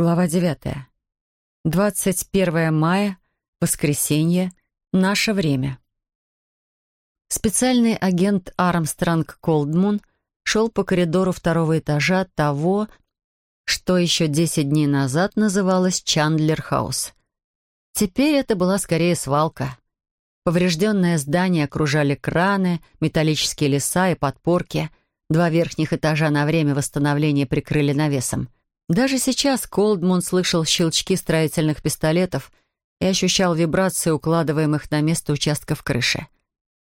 Глава 9. 21 мая, воскресенье, наше время. Специальный агент Армстронг Колдмун шел по коридору второго этажа того, что еще 10 дней назад называлось Чандлер Хаус. Теперь это была скорее свалка. Поврежденное здание окружали краны, металлические леса и подпорки. Два верхних этажа на время восстановления прикрыли навесом — даже сейчас Колдмун слышал щелчки строительных пистолетов и ощущал вибрации укладываемых на место участков крыши.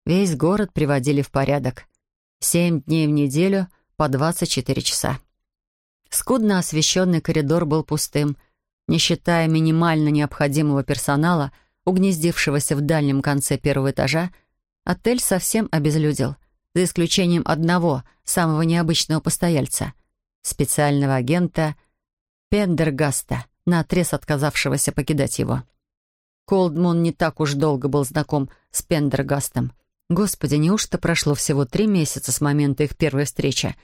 Весь город приводили в порядок. Семь дней в неделю по 24 часа. Скудно освещенный коридор был пустым, не считая минимально необходимого персонала, угнездившегося в дальнем конце первого этажа, отель совсем обезлюдил, за исключением одного, самого необычного постояльца — специального агента Пендергаста, наотрез отказавшегося покидать его. Колдмун не так уж долго был знаком с Пендергастом. Господи, неужто прошло всего три месяца с момента их первой встречи?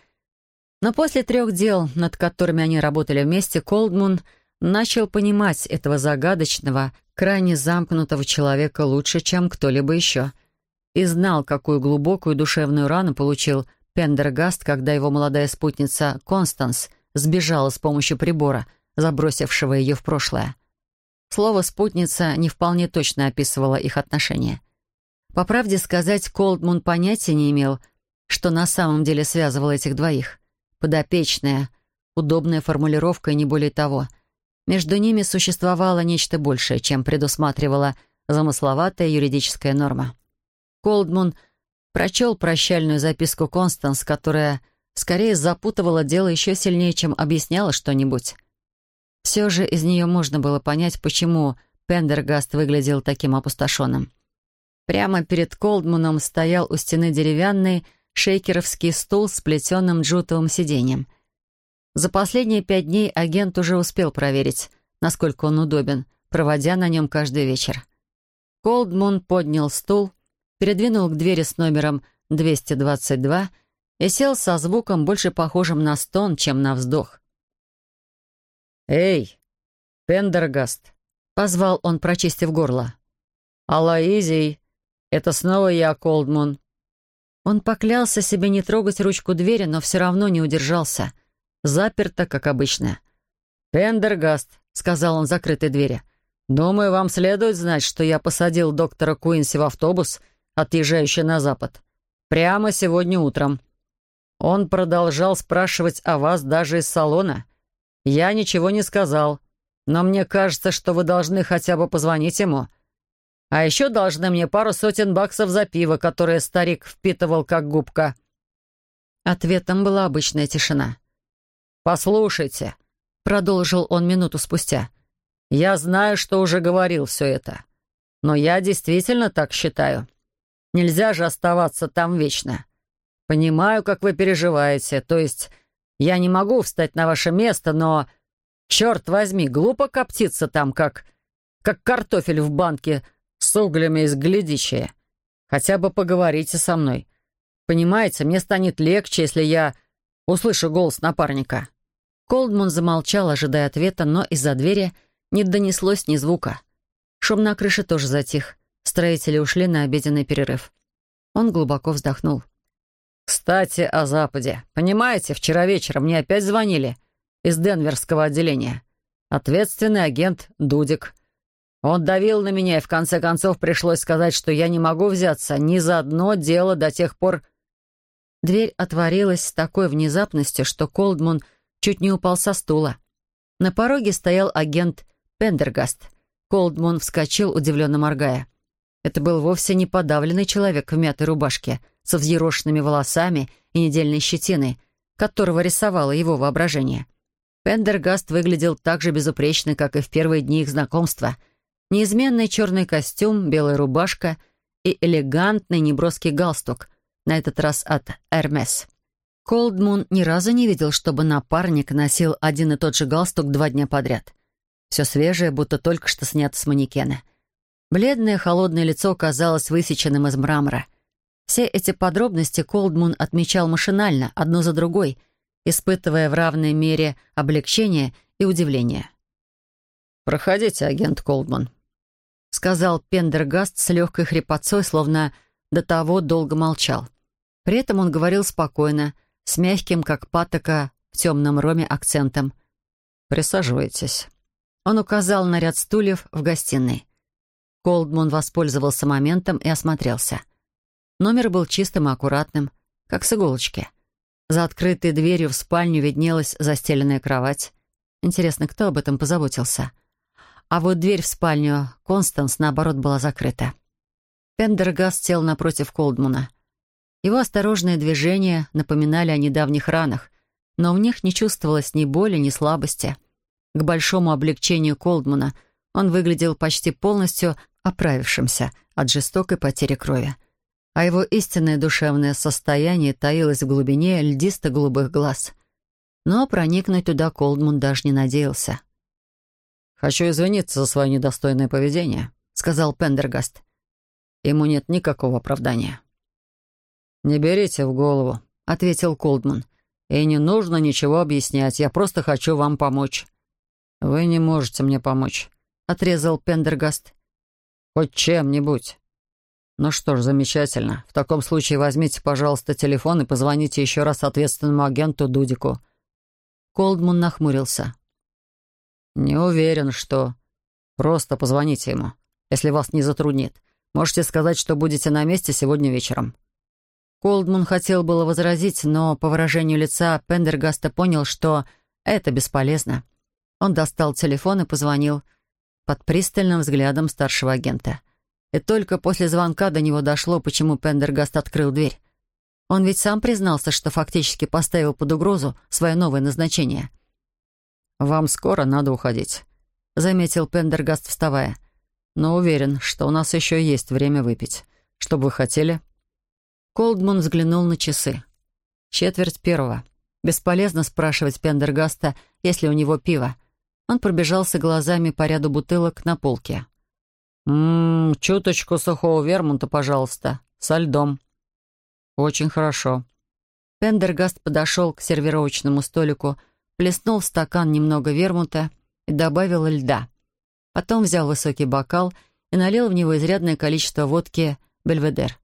Но после трех дел, над которыми они работали вместе, Колдмун начал понимать этого загадочного, крайне замкнутого человека лучше, чем кто-либо еще. И знал, какую глубокую душевную рану получил Пендергаст, когда его молодая спутница Констанс — сбежала с помощью прибора, забросившего ее в прошлое. Слово «спутница» не вполне точно описывало их отношения. По правде сказать, Колдмун понятия не имел, что на самом деле связывало этих двоих. Подопечная, удобная формулировка и не более того. Между ними существовало нечто большее, чем предусматривала замысловатая юридическая норма. Колдмун прочел прощальную записку Констанс, которая скорее запутывала дело еще сильнее, чем объясняла что-нибудь. Все же из нее можно было понять, почему Пендергаст выглядел таким опустошенным. Прямо перед Колдманом стоял у стены деревянный шейкеровский стул с плетеным джутовым сиденьем. За последние пять дней агент уже успел проверить, насколько он удобен, проводя на нем каждый вечер. Колдмун поднял стул, передвинул к двери с номером 222 и сел со звуком, больше похожим на стон, чем на вздох. «Эй, Пендергаст!» — позвал он, прочистив горло. «Алаизий, это снова я, Колдмун». Он поклялся себе не трогать ручку двери, но все равно не удержался. Заперто, как обычно. «Пендергаст», — сказал он закрытой двери, — «думаю, вам следует знать, что я посадил доктора Куинси в автобус, отъезжающий на запад. Прямо сегодня утром. Он продолжал спрашивать о вас даже из салона. Я ничего не сказал, но мне кажется, что вы должны хотя бы позвонить ему. А еще должны мне пару сотен баксов за пиво, которое старик впитывал как губка». Ответом была обычная тишина. «Послушайте», — продолжил он минуту спустя, — «я знаю, что уже говорил все это, но я действительно так считаю. Нельзя же оставаться там вечно. Понимаю, как вы переживаете. То есть я не могу встать на ваше место, но... Черт возьми, глупо коптиться там, как... как картофель в банке с углями из глядичия. Хотя бы поговорите со мной. Понимаете, мне станет легче, если я услышу голос напарника». Колдман замолчал, ожидая ответа, но из-за двери не донеслось ни звука. Шум на крыше тоже затих. Строители ушли на обеденный перерыв. Он глубоко вздохнул. «Кстати, о Западе. Понимаете, вчера вечером мне опять звонили из Денверского отделения. Ответственный агент Дудик. Он давил на меня, и в конце концов пришлось сказать, что я не могу взяться ни за одно дело до тех пор...» Дверь отворилась с такой внезапностью, что Колдман чуть не упал со стула. На пороге стоял агент Пендергаст. Колдман вскочил, удивленно моргая. Это был вовсе не подавленный человек в мятой рубашке — со взъерошенными волосами и недельной щетиной, которого рисовало его воображение. Пендергаст выглядел так же безупречно, как и в первые дни их знакомства. Неизменный черный костюм, белая рубашка и элегантный неброский галстук, на этот раз от «Эрмес». Колдмун ни разу не видел, чтобы напарник носил один и тот же галстук два дня подряд. Все свежее, будто только что снято с манекена. Бледное холодное лицо казалось высеченным из мрамора — все эти подробности Колдмун отмечал машинально, одну за другой, испытывая в равной мере облегчение и удивление. «Проходите, агент Колдман», — сказал Пендергаст с легкой хрипотцой, словно до того долго молчал. При этом он говорил спокойно, с мягким, как патока, в темном роме акцентом. «Присаживайтесь». Он указал на ряд стульев в гостиной. Колдман воспользовался моментом и осмотрелся. Номер был чистым и аккуратным, как с иголочки. За открытой дверью в спальню виднелась застеленная кровать. Интересно, кто об этом позаботился? А вот дверь в спальню Констанс, наоборот, была закрыта. Пендергаст сел напротив Колдмана. Его осторожные движения напоминали о недавних ранах, но в них не чувствовалось ни боли, ни слабости. К большому облегчению Колдмана он выглядел почти полностью оправившимся от жестокой потери крови. А его истинное душевное состояние таилось в глубине льдисто-голубых глаз. Но проникнуть туда Колдман даже не надеялся. «Хочу извиниться за свое недостойное поведение», — сказал Пендергаст. «Ему нет никакого оправдания». «Не берите в голову», — ответил Колдман. «И не нужно ничего объяснять, я просто хочу вам помочь». «Вы не можете мне помочь», — отрезал Пендергаст. «Хоть чем-нибудь». «Ну что ж, замечательно. В таком случае возьмите, пожалуйста, телефон и позвоните еще раз ответственному агенту Дудику». Колдман нахмурился. «Не уверен, что...» «Просто позвоните ему, если вас не затруднит. Можете сказать, что будете на месте сегодня вечером». Колдман хотел было возразить, но по выражению лица Пендергаста понял, что это бесполезно. Он достал телефон и позвонил под пристальным взглядом старшего агента. И только после звонка до него дошло, почему Пендергаст открыл дверь. Он ведь сам признался, что фактически поставил под угрозу свое новое назначение. «Вам скоро надо уходить», — заметил Пендергаст, вставая. «Но уверен, что у нас еще есть время выпить. Что бы вы хотели?» Колдман взглянул на часы. Четверть первого. Бесполезно спрашивать Пендергаста, есть ли у него пиво. Он пробежался глазами по ряду бутылок на полке. «Ммм, чуточку сухого вермунта, пожалуйста, со льдом». «Очень хорошо». Пендергаст подошел к сервировочному столику, плеснул в стакан немного вермута и добавил льда. Потом взял высокий бокал и налил в него изрядное количество водки «Бельведер».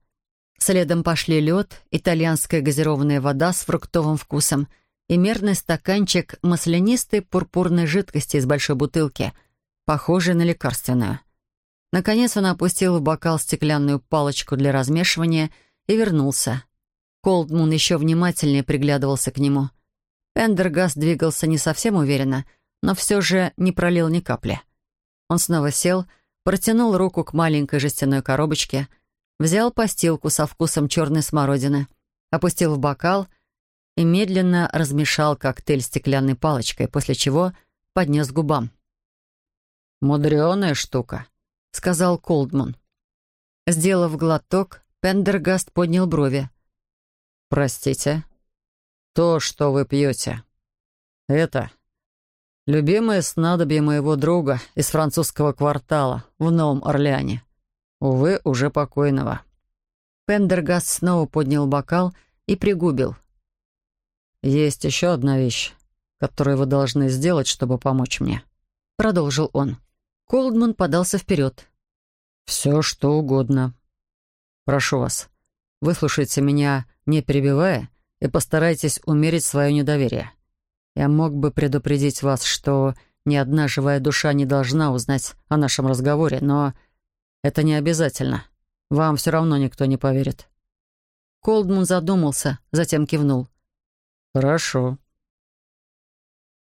Следом пошли лед, итальянская газированная вода с фруктовым вкусом и мерный стаканчик маслянистой пурпурной жидкости из большой бутылки, похожей на лекарственную. Наконец он опустил в бокал стеклянную палочку для размешивания и вернулся. Колдмун еще внимательнее приглядывался к нему. Пендергаст двигался не совсем уверенно, но все же не пролил ни капли. Он снова сел, протянул руку к маленькой жестяной коробочке — взял постилку со вкусом черной смородины, опустил в бокал и медленно размешал коктейль стеклянной палочкой, после чего поднес к губам. «Мудреная штука», — сказал Колдман. Сделав глоток, Пендергаст поднял брови. «Простите, то, что вы пьете, это любимое снадобье моего друга из французского квартала в Новом Орлеане. Увы, уже покойного. Пендергаст снова поднял бокал и пригубил. «Есть еще одна вещь, которую вы должны сделать, чтобы помочь мне», — продолжил он. Колдман подался вперед. «Все, что угодно. Прошу вас, выслушайте меня, не перебивая, и постарайтесь умерить свое недоверие. Я мог бы предупредить вас, что ни одна живая душа не должна узнать о нашем разговоре, но это не обязательно. Вам все равно никто не поверит». Колдман задумался, затем кивнул. «Хорошо.